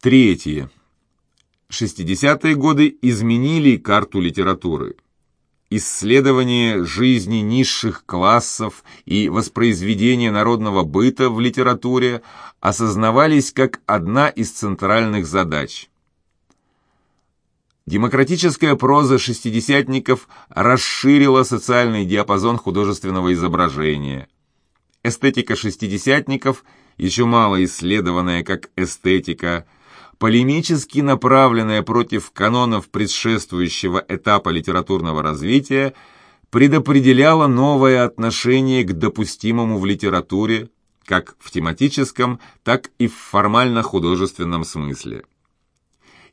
Третье. 60-е годы изменили карту литературы. Исследование жизни низших классов и воспроизведение народного быта в литературе осознавались как одна из центральных задач. Демократическая проза шестидесятников расширила социальный диапазон художественного изображения. Эстетика шестидесятников, еще мало исследованная как эстетика – полемически направленная против канонов предшествующего этапа литературного развития, предопределяла новое отношение к допустимому в литературе, как в тематическом, так и в формально-художественном смысле.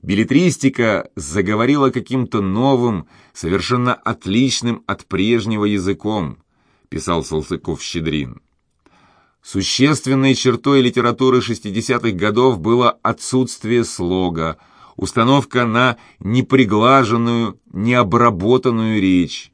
Билетристика заговорила каким-то новым, совершенно отличным от прежнего языком, писал Салтыков-Щедрин. Существенной чертой литературы 60-х годов было отсутствие слога, установка на неприглаженную, необработанную речь.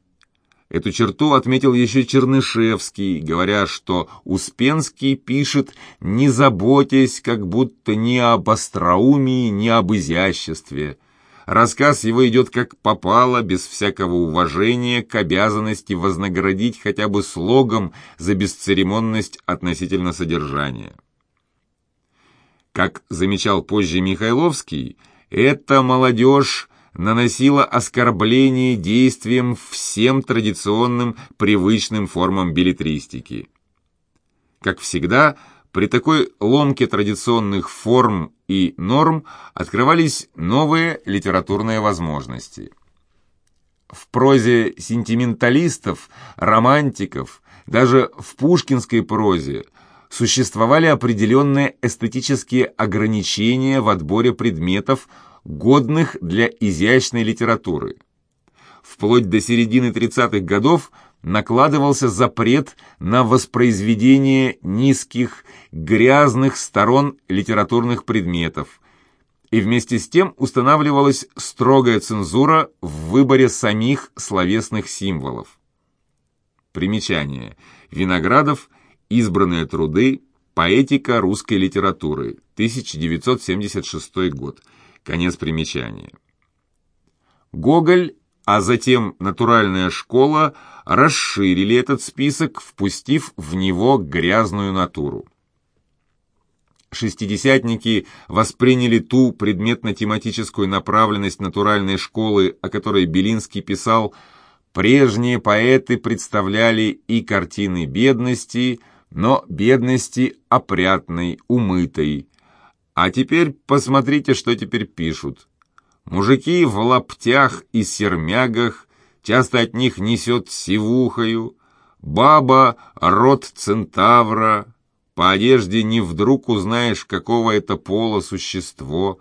Эту черту отметил еще Чернышевский, говоря, что Успенский пишет, не заботясь как будто ни об остроумии, ни об изяществе. Рассказ его идет как попало, без всякого уважения к обязанности вознаградить хотя бы слогом за бесцеремонность относительно содержания. Как замечал позже Михайловский, эта молодежь наносила оскорбление действием всем традиционным привычным формам билетристики. Как всегда, при такой ломке традиционных форм и норм открывались новые литературные возможности. В прозе сентименталистов, романтиков, даже в пушкинской прозе существовали определенные эстетические ограничения в отборе предметов, годных для изящной литературы. Вплоть до середины 30-х годов накладывался запрет на воспроизведение низких, грязных сторон литературных предметов, и вместе с тем устанавливалась строгая цензура в выборе самих словесных символов. Примечание. Виноградов. Избранные труды. Поэтика русской литературы. 1976 год. Конец примечания. Гоголь а затем натуральная школа расширили этот список, впустив в него грязную натуру. Шестидесятники восприняли ту предметно-тематическую направленность натуральной школы, о которой Белинский писал, прежние поэты представляли и картины бедности, но бедности опрятной, умытой. А теперь посмотрите, что теперь пишут. Мужики в лаптях и сермягах, часто от них несет сивухою, баба — род центавра, по одежде не вдруг узнаешь, какого это пола существо,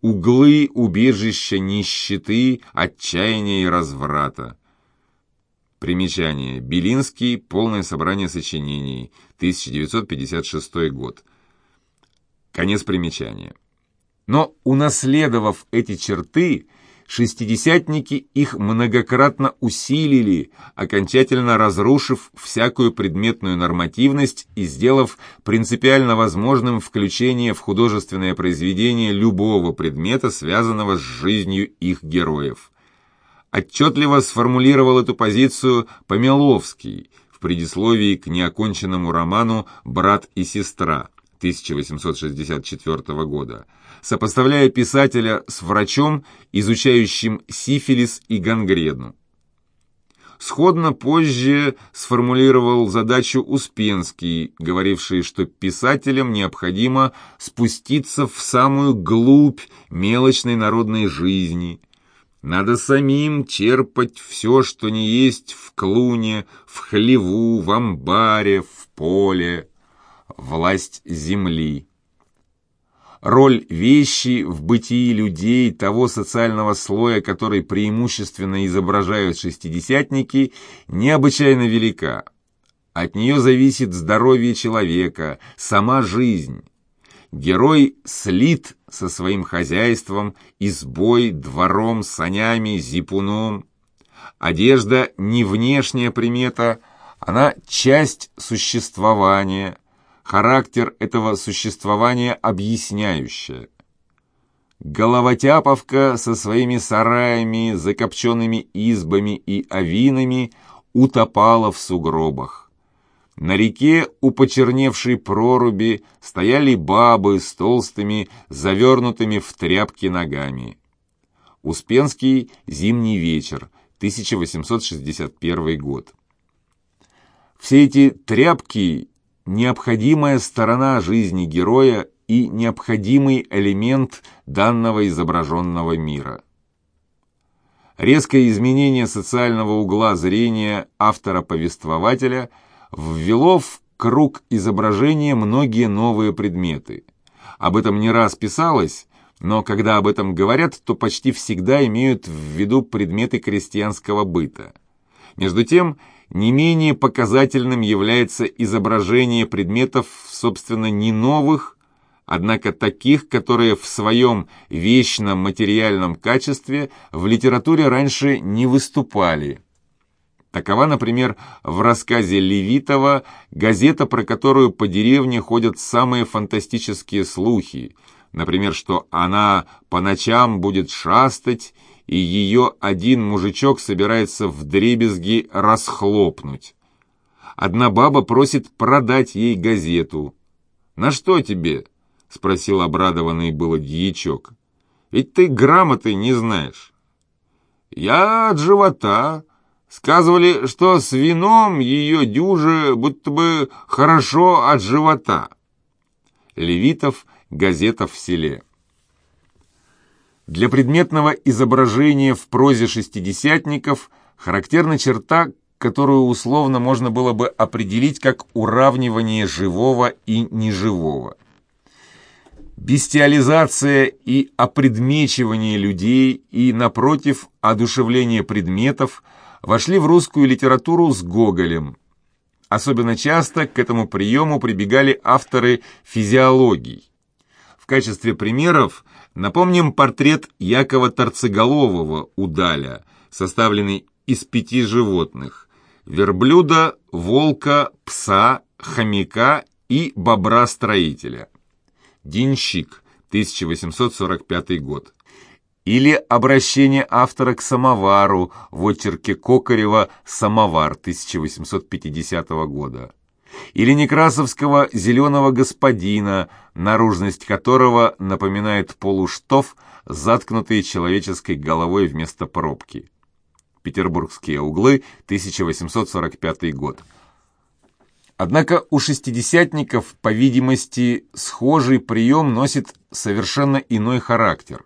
углы убежища нищеты, отчаяния и разврата. Примечание. Белинский. Полное собрание сочинений. 1956 год. Конец примечания. Но унаследовав эти черты, шестидесятники их многократно усилили, окончательно разрушив всякую предметную нормативность и сделав принципиально возможным включение в художественное произведение любого предмета, связанного с жизнью их героев. Отчетливо сформулировал эту позицию Помеловский в предисловии к неоконченному роману «Брат и сестра» 1864 года – сопоставляя писателя с врачом, изучающим сифилис и гангрену. Сходно позже сформулировал задачу Успенский, говоривший, что писателям необходимо спуститься в самую глубь мелочной народной жизни. Надо самим черпать все, что не есть в клуне, в хлеву, в амбаре, в поле. Власть земли роль вещи в бытии людей того социального слоя, который преимущественно изображают шестидесятники, необычайно велика. От нее зависит здоровье человека, сама жизнь. Герой слит со своим хозяйством, избой, двором, санями, зипуном. Одежда не внешняя примета, она часть существования, характер этого существования объясняющее. Головотяповка со своими сараями, закопченными избами и авинами утопала в сугробах. На реке у почерневшей проруби стояли бабы с толстыми, завернутыми в тряпки ногами. Успенский «Зимний вечер», 1861 год. Все эти тряпки – необходимая сторона жизни героя и необходимый элемент данного изображенного мира. Резкое изменение социального угла зрения автора-повествователя ввело в круг изображения многие новые предметы. Об этом не раз писалось, но когда об этом говорят, то почти всегда имеют в виду предметы крестьянского быта. Между тем, не менее показательным является изображение предметов, собственно, не новых, однако таких, которые в своем вечном материальном качестве в литературе раньше не выступали. Такова, например, в рассказе Левитова газета, про которую по деревне ходят самые фантастические слухи – Например, что она по ночам будет шастать, и ее один мужичок собирается в дребезги расхлопнуть. Одна баба просит продать ей газету. «На что тебе?» — спросил обрадованный было дьячок. «Ведь ты грамоты не знаешь». «Я от живота», Сказывали, что с вином ее дюже будто бы хорошо от живота. Левитов газета в селе. Для предметного изображения в прозе шестидесятников характерна черта, которую условно можно было бы определить как уравнивание живого и неживого. Бестиализация и опредмечивание людей и, напротив, одушевление предметов вошли в русскую литературу с Гоголем. Особенно часто к этому приему прибегали авторы физиологий. В качестве примеров напомним портрет Якова Торцеголового у Даля, составленный из пяти животных – верблюда, волка, пса, хомяка и бобра-строителя. Денщик, 1845 год. Или обращение автора к самовару в очерке Кокарева «Самовар» 1850 года или некрасовского «Зеленого господина», наружность которого напоминает полуштов, заткнутый человеческой головой вместо пробки. Петербургские углы, 1845 год. Однако у шестидесятников, по видимости, схожий прием носит совершенно иной характер.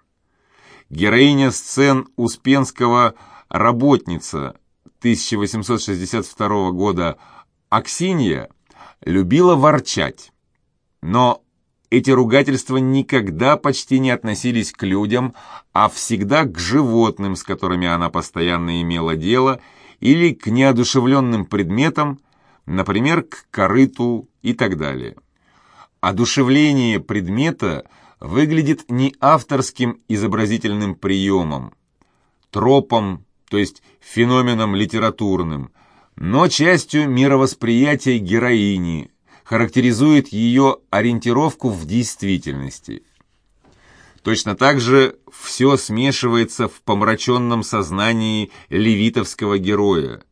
Героиня сцен Успенского «Работница» 1862 года Аксинья любила ворчать. Но эти ругательства никогда почти не относились к людям, а всегда к животным, с которыми она постоянно имела дело, или к неодушевленным предметам, например, к корыту и так далее. Одушевление предмета выглядит не авторским изобразительным приемом, тропом, то есть феноменом литературным – но частью мировосприятия героини, характеризует ее ориентировку в действительности. Точно так же все смешивается в помраченном сознании левитовского героя.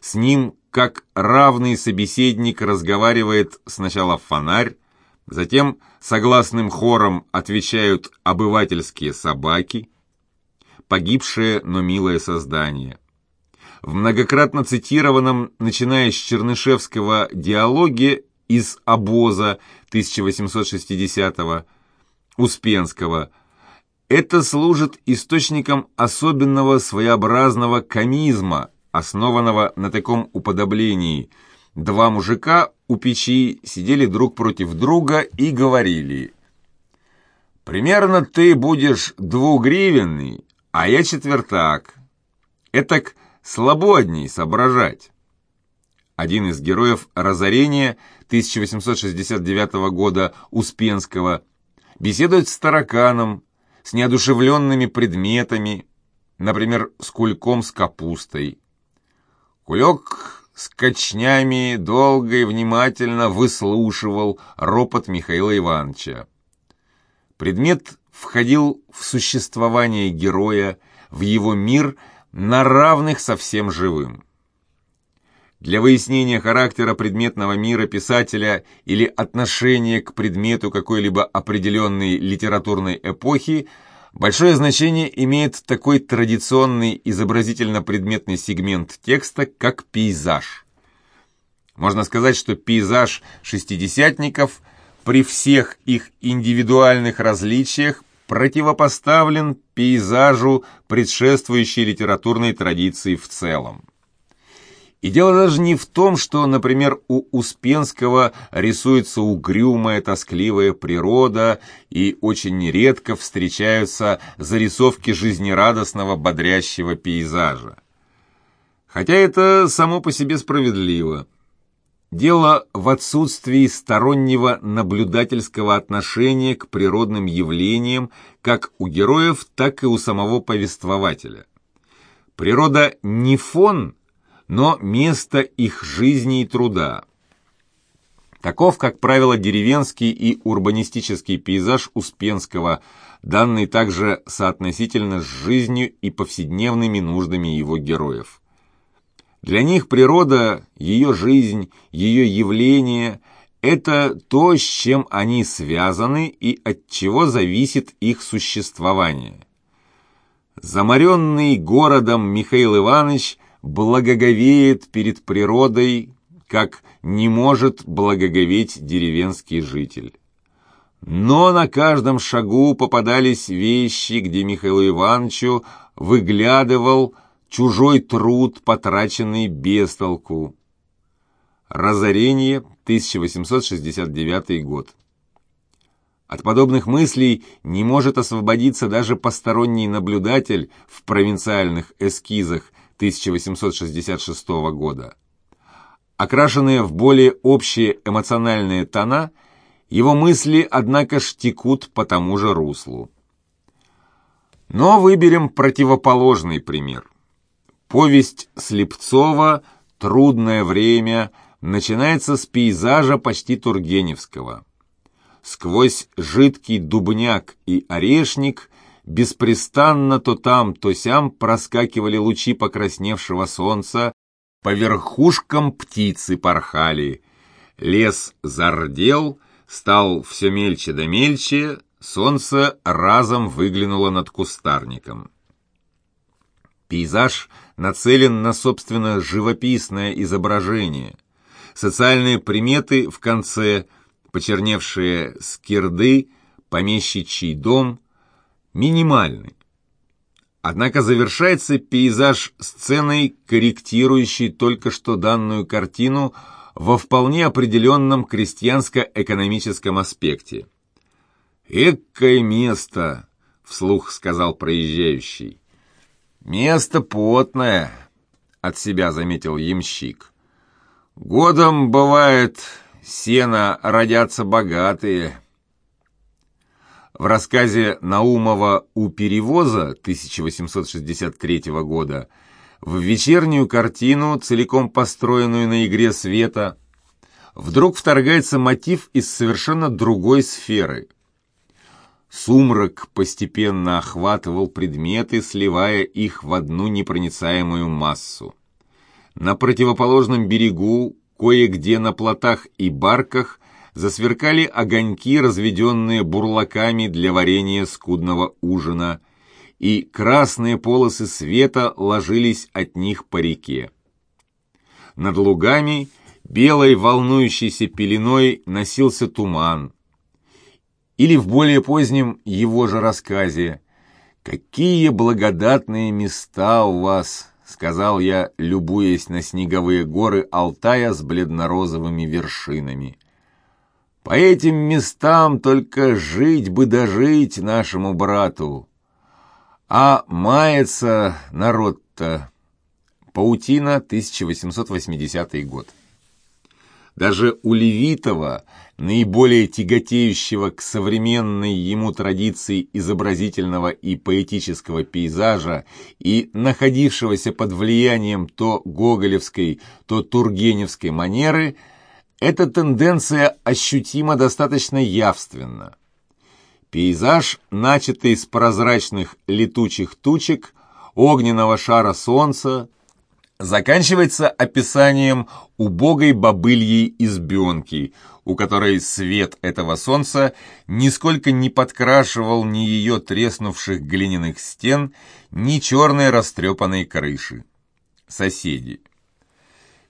С ним, как равный собеседник, разговаривает сначала фонарь, затем согласным хором отвечают обывательские собаки, погибшее, но милое создание – в многократно цитированном, начиная с Чернышевского диалоге из «Обоза» 1860-го, Успенского, это служит источником особенного своеобразного комизма, основанного на таком уподоблении. Два мужика у печи сидели друг против друга и говорили «Примерно ты будешь двугривенный, а я четвертак». Этак слабодней соображать. Один из героев «Разорения» 1869 года Успенского беседует с тараканом, с неодушевленными предметами, например, с кульком с капустой. Кулек с кочнями долго и внимательно выслушивал ропот Михаила Ивановича. Предмет входил в существование героя, в его мир на равных со всем живым. Для выяснения характера предметного мира писателя или отношения к предмету какой-либо определенной литературной эпохи большое значение имеет такой традиционный изобразительно-предметный сегмент текста, как пейзаж. Можно сказать, что пейзаж шестидесятников при всех их индивидуальных различиях противопоставлен пейзажу предшествующей литературной традиции в целом. И дело даже не в том, что, например, у Успенского рисуется угрюмая, тоскливая природа, и очень редко встречаются зарисовки жизнерадостного, бодрящего пейзажа. Хотя это само по себе справедливо. Дело в отсутствии стороннего наблюдательского отношения к природным явлениям как у героев, так и у самого повествователя. Природа не фон, но место их жизни и труда. Таков, как правило, деревенский и урбанистический пейзаж Успенского, данный также соотносительно с жизнью и повседневными нуждами его героев. Для них природа, ее жизнь, ее явление – это то, с чем они связаны и от чего зависит их существование. Заморенный городом Михаил Иванович благоговеет перед природой, как не может благоговеть деревенский житель. Но на каждом шагу попадались вещи, где Михаилу Ивановичу выглядывал – чужой труд, потраченный без толку. Разорение, 1869 год. От подобных мыслей не может освободиться даже посторонний наблюдатель в провинциальных эскизах 1866 года. Окрашенные в более общие эмоциональные тона, его мысли, однако, штекут по тому же руслу. Но выберем противоположный пример – Повесть Слепцова «Трудное время» начинается с пейзажа почти Тургеневского. Сквозь жидкий дубняк и орешник беспрестанно то там, то сям проскакивали лучи покрасневшего солнца, по верхушкам птицы порхали. Лес зардел, стал все мельче да мельче, солнце разом выглянуло над кустарником. Пейзаж нацелен на, собственно, живописное изображение. Социальные приметы в конце, почерневшие скирды, помещичий дом, минимальны. Однако завершается пейзаж сценой, корректирующей только что данную картину во вполне определенном крестьянско-экономическом аспекте. «Экое место!» — вслух сказал проезжающий. «Место потное», — от себя заметил ямщик. «Годом, бывает, сено родятся богатые». В рассказе Наумова «У перевоза» 1863 года в вечернюю картину, целиком построенную на игре света, вдруг вторгается мотив из совершенно другой сферы – Сумрак постепенно охватывал предметы, сливая их в одну непроницаемую массу. На противоположном берегу, кое-где на плотах и барках, засверкали огоньки, разведенные бурлаками для варения скудного ужина, и красные полосы света ложились от них по реке. Над лугами белой волнующейся пеленой носился туман, или в более позднем его же рассказе «Какие благодатные места у вас!» — сказал я, любуясь на снеговые горы Алтая с бледно-розовыми вершинами. «По этим местам только жить бы дожить нашему брату. А мается народ-то...» Паутина, 1880 год. Даже у Левитова, наиболее тяготеющего к современной ему традиции изобразительного и поэтического пейзажа и находившегося под влиянием то гоголевской, то тургеневской манеры, эта тенденция ощутима достаточно явственно. Пейзаж, начатый с прозрачных летучих тучек, огненного шара солнца, заканчивается описанием убогой бобыльей избенки, у которой свет этого солнца нисколько не подкрашивал ни ее треснувших глиняных стен, ни черной растрепанной крыши. Соседи.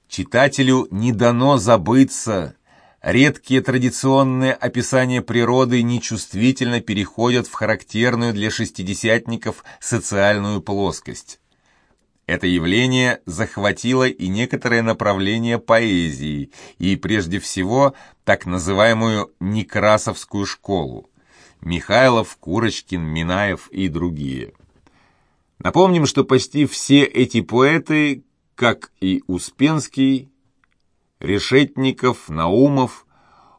Читателю не дано забыться, редкие традиционные описания природы нечувствительно переходят в характерную для шестидесятников социальную плоскость. Это явление захватило и некоторое направление поэзии, и прежде всего так называемую Некрасовскую школу. Михайлов, Курочкин, Минаев и другие. Напомним, что почти все эти поэты, как и Успенский, Решетников, Наумов,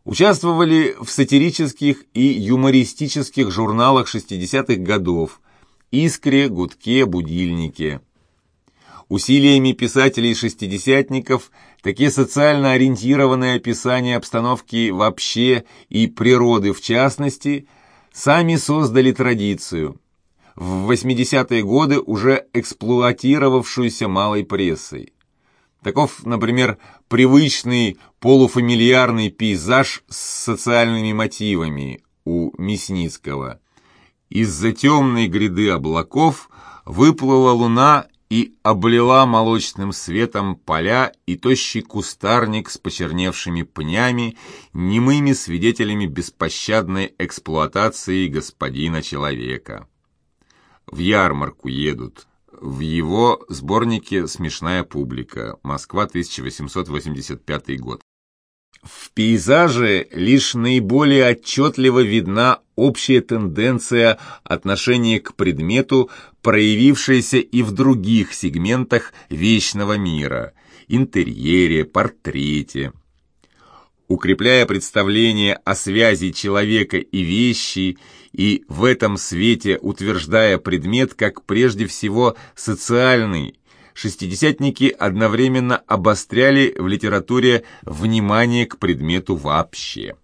участвовали в сатирических и юмористических журналах 60-х годов «Искре», «Гудке», «Будильнике». Усилиями писателей-шестидесятников такие социально ориентированные описания обстановки вообще и природы в частности сами создали традицию, в 80-е годы уже эксплуатировавшуюся малой прессой. Таков, например, привычный полуфамильярный пейзаж с социальными мотивами у Мясницкого. Из-за темной гряды облаков выплыла луна и облила молочным светом поля и тощий кустарник с почерневшими пнями, немыми свидетелями беспощадной эксплуатации господина человека. В ярмарку едут. В его сборнике «Смешная публика. Москва, 1885 год». В пейзаже лишь наиболее отчетливо видна общая тенденция отношения к предмету, проявившаяся и в других сегментах вечного мира – интерьере, портрете. Укрепляя представление о связи человека и вещи, и в этом свете утверждая предмет как прежде всего социальный, шестидесятники одновременно обостряли в литературе внимание к предмету вообще.